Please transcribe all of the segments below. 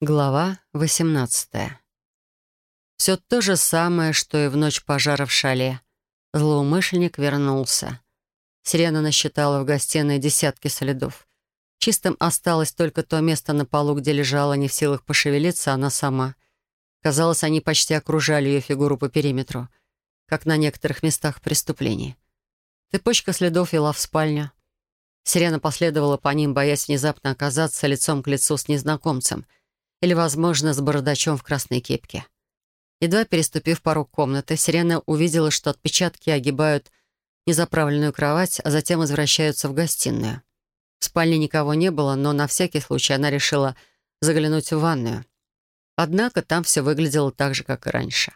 Глава 18 Все то же самое, что и в ночь пожара в шале. Злоумышленник вернулся. Сирена насчитала в гостиной десятки следов. Чистым осталось только то место на полу, где лежала не в силах пошевелиться она сама. Казалось, они почти окружали ее фигуру по периметру, как на некоторых местах преступлений. Цепочка следов вела в спальню. Сирена последовала по ним, боясь внезапно оказаться лицом к лицу с незнакомцем — или, возможно, с бородачом в красной кепке. Едва переступив порог комнаты, Сирена увидела, что отпечатки огибают незаправленную кровать, а затем возвращаются в гостиную. В спальне никого не было, но на всякий случай она решила заглянуть в ванную. Однако там все выглядело так же, как и раньше.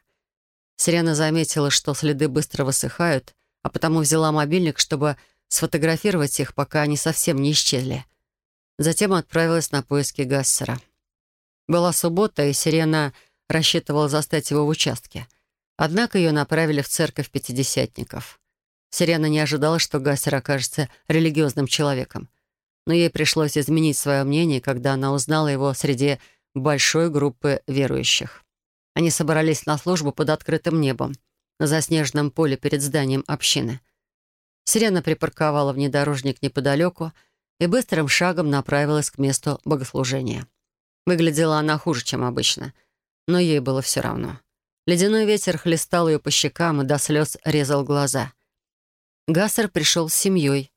Сирена заметила, что следы быстро высыхают, а потому взяла мобильник, чтобы сфотографировать их, пока они совсем не исчезли. Затем отправилась на поиски Гассера. Была суббота, и Сирена рассчитывала застать его в участке. Однако ее направили в церковь пятидесятников. Сирена не ожидала, что Гассер окажется религиозным человеком. Но ей пришлось изменить свое мнение, когда она узнала его среди большой группы верующих. Они собрались на службу под открытым небом, на заснеженном поле перед зданием общины. Сирена припарковала внедорожник неподалеку и быстрым шагом направилась к месту богослужения. Выглядела она хуже, чем обычно, но ей было все равно. Ледяной ветер хлестал ее по щекам и до слез резал глаза. Гассер пришел с семьей.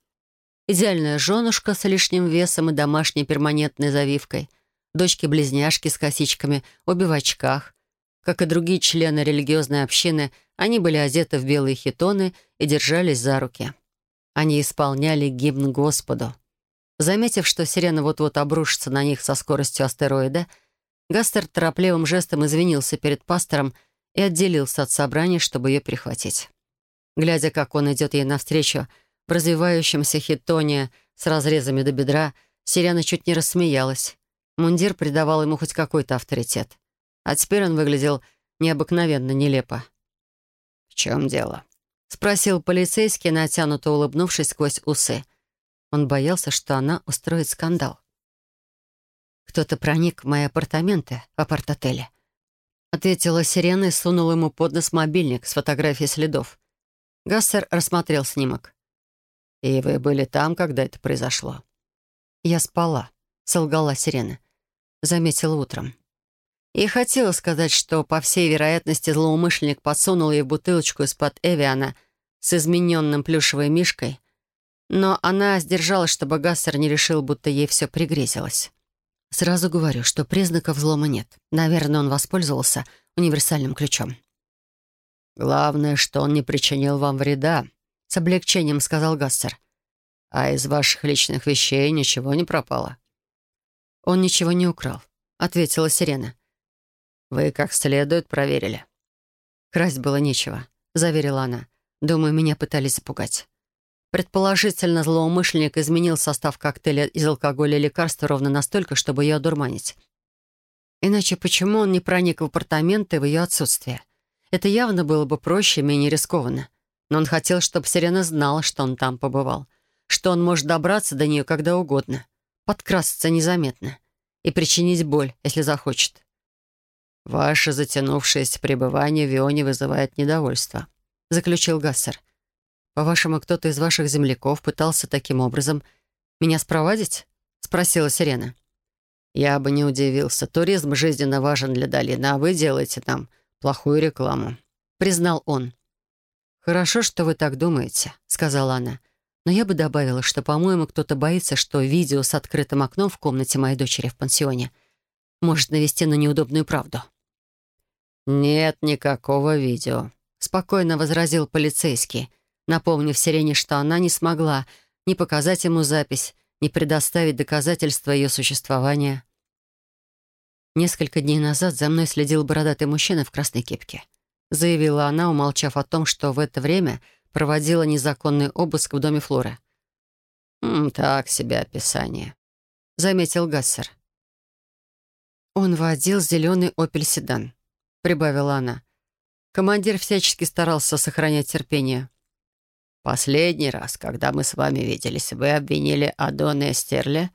Идеальная женушка с лишним весом и домашней перманентной завивкой, дочки-близняшки с косичками, обе в очках. Как и другие члены религиозной общины, они были одеты в белые хитоны и держались за руки. Они исполняли гимн Господу. Заметив, что сирена вот-вот обрушится на них со скоростью астероида, Гастер торопливым жестом извинился перед пастором и отделился от собрания, чтобы ее прихватить. Глядя, как он идет ей навстречу, в развивающемся хитоне с разрезами до бедра, сирена чуть не рассмеялась. Мундир придавал ему хоть какой-то авторитет. А теперь он выглядел необыкновенно нелепо. «В чем дело?» — спросил полицейский, натянуто улыбнувшись сквозь усы — он боялся, что она устроит скандал. «Кто-то проник в мои апартаменты в апарт-отеле», — ответила Сирена и сунула ему под нос мобильник с фотографией следов. Гассер рассмотрел снимок. «И вы были там, когда это произошло?» «Я спала», — солгала Сирена. Заметила утром. И хотела сказать, что, по всей вероятности, злоумышленник подсунул ей бутылочку из-под Эвиана с измененным плюшевой мишкой, но она сдержалась, чтобы Гассер не решил, будто ей все пригрезилось. Сразу говорю, что признаков взлома нет. Наверное, он воспользовался универсальным ключом. «Главное, что он не причинил вам вреда», — с облегчением сказал Гассер. «А из ваших личных вещей ничего не пропало». «Он ничего не украл», — ответила Сирена. «Вы как следует проверили». «Красть было нечего», — заверила она. «Думаю, меня пытались запугать». Предположительно, злоумышленник изменил состав коктейля из алкоголя и лекарства ровно настолько, чтобы ее одурманить. Иначе почему он не проник в апартаменты в ее отсутствие? Это явно было бы проще и менее рискованно. Но он хотел, чтобы Сирена знала, что он там побывал, что он может добраться до нее когда угодно, подкрасться незаметно и причинить боль, если захочет. «Ваше затянувшееся пребывание в Ионе вызывает недовольство», — заключил Гассер. «По-вашему, кто-то из ваших земляков пытался таким образом меня спровадить?» — спросила Сирена. «Я бы не удивился. Туризм жизненно важен для долины, а вы делаете там плохую рекламу», — признал он. «Хорошо, что вы так думаете», — сказала она. «Но я бы добавила, что, по-моему, кто-то боится, что видео с открытым окном в комнате моей дочери в пансионе может навести на неудобную правду». «Нет никакого видео», — спокойно возразил полицейский, напомнив Сирене, что она не смогла ни показать ему запись, ни предоставить доказательства ее существования. «Несколько дней назад за мной следил бородатый мужчина в красной кепке», заявила она, умолчав о том, что в это время проводила незаконный обыск в доме Флоры. «М, «Так себе описание», — заметил Гассер. «Он водил зеленый «Опель-седан», — прибавила она. Командир всячески старался сохранять терпение. Последний раз, когда мы с вами виделись, вы обвинили Адона Эстерле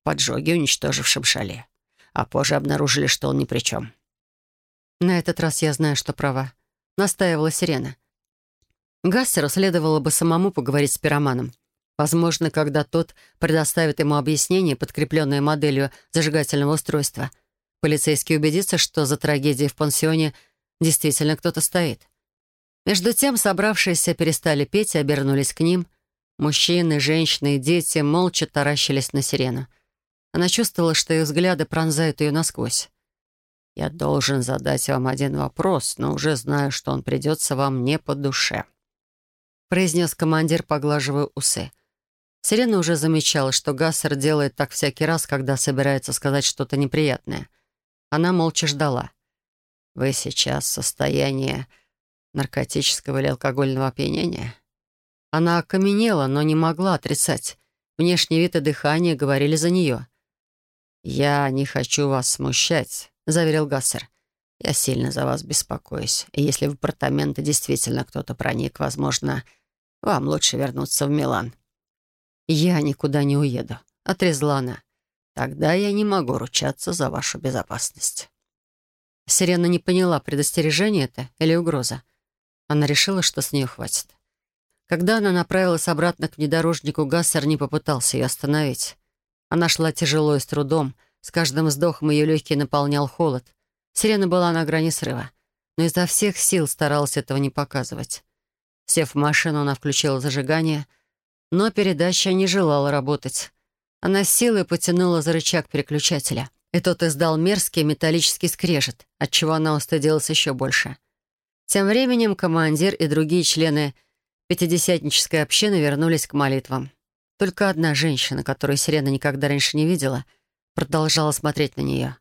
в поджоге, уничтожившем шале. а позже обнаружили, что он ни при чем. На этот раз я знаю, что права. Настаивала Сирена. Гассеру следовало бы самому поговорить с пироманом. Возможно, когда тот предоставит ему объяснение, подкрепленное моделью зажигательного устройства, полицейский убедится, что за трагедией в пансионе действительно кто-то стоит. Между тем собравшиеся перестали петь и обернулись к ним. Мужчины, женщины и дети молча таращились на сирену. Она чувствовала, что их взгляды пронзают ее насквозь. «Я должен задать вам один вопрос, но уже знаю, что он придется вам не по душе», — произнес командир, поглаживая усы. Сирена уже замечала, что Гассер делает так всякий раз, когда собирается сказать что-то неприятное. Она молча ждала. «Вы сейчас в состоянии наркотического или алкогольного опьянения?» Она окаменела, но не могла отрицать. Внешний вид и дыхание говорили за нее. «Я не хочу вас смущать», — заверил Гассер. «Я сильно за вас беспокоюсь. И если в апартаменты действительно кто-то проник, возможно, вам лучше вернуться в Милан». «Я никуда не уеду», — отрезала она. «Тогда я не могу ручаться за вашу безопасность». Сирена не поняла, предостережение это или угроза. Она решила, что с нее хватит. Когда она направилась обратно к внедорожнику, Гассер не попытался ее остановить. Она шла тяжело и с трудом. С каждым вздохом ее легкий наполнял холод. Сирена была на грани срыва, но изо всех сил старалась этого не показывать. Сев в машину, она включила зажигание, но передача не желала работать. Она с силой потянула за рычаг переключателя, и тот издал мерзкий металлический скрежет, отчего она устыдилась еще больше. Тем временем командир и другие члены пятидесятнической общины вернулись к молитвам. Только одна женщина, которую Сирена никогда раньше не видела, продолжала смотреть на нее.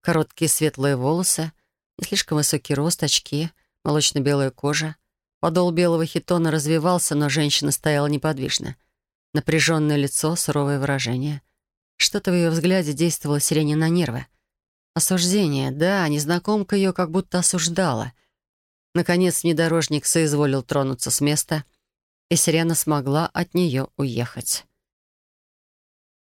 Короткие светлые волосы, не слишком высокий рост, очки, молочно-белая кожа. Подол белого хитона развивался, но женщина стояла неподвижно. Напряженное лицо, суровое выражение. Что-то в ее взгляде действовало Сирене на нервы. Осуждение, да, незнакомка ее как будто осуждала. Наконец внедорожник соизволил тронуться с места — и Сирена смогла от нее уехать.